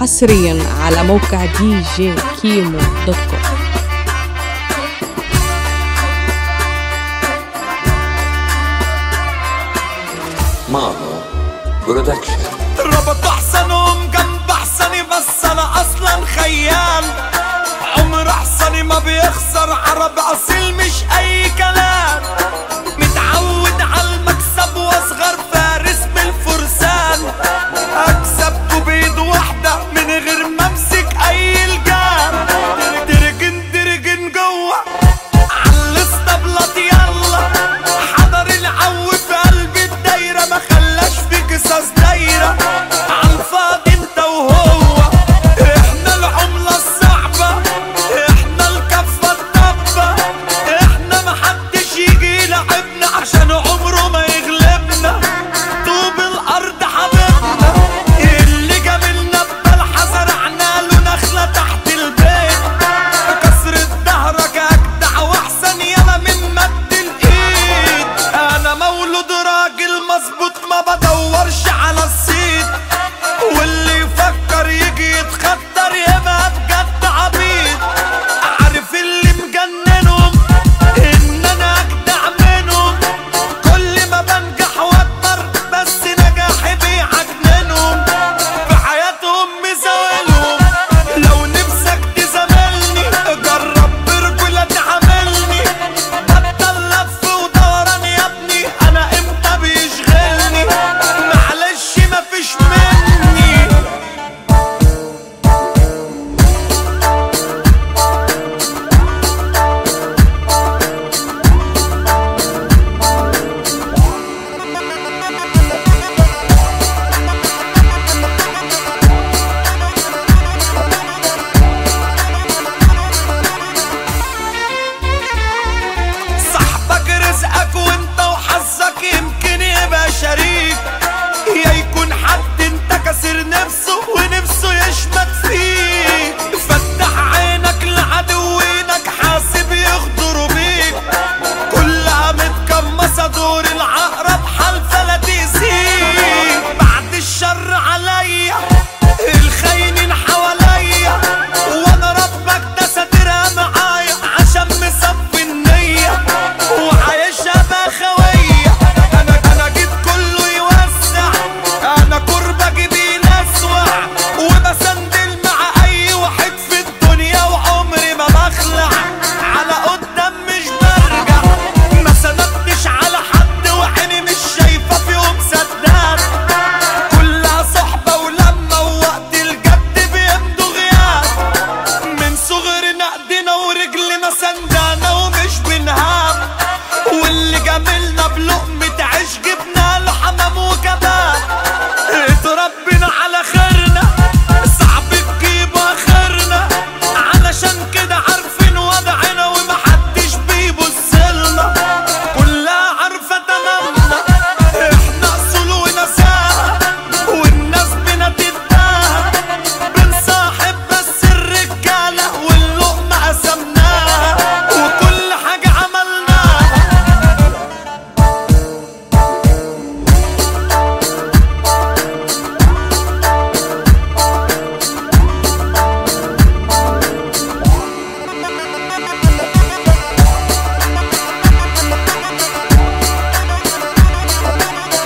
حصريا على موقع دي جي كيمو دوت كوم. ماما برودكشن